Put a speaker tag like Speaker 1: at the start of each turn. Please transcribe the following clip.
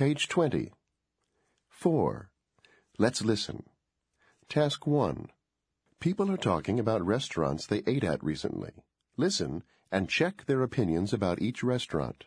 Speaker 1: Page 20. 4. Let's listen. Task 1. People are talking about restaurants they ate at recently. Listen and check their opinions about each restaurant.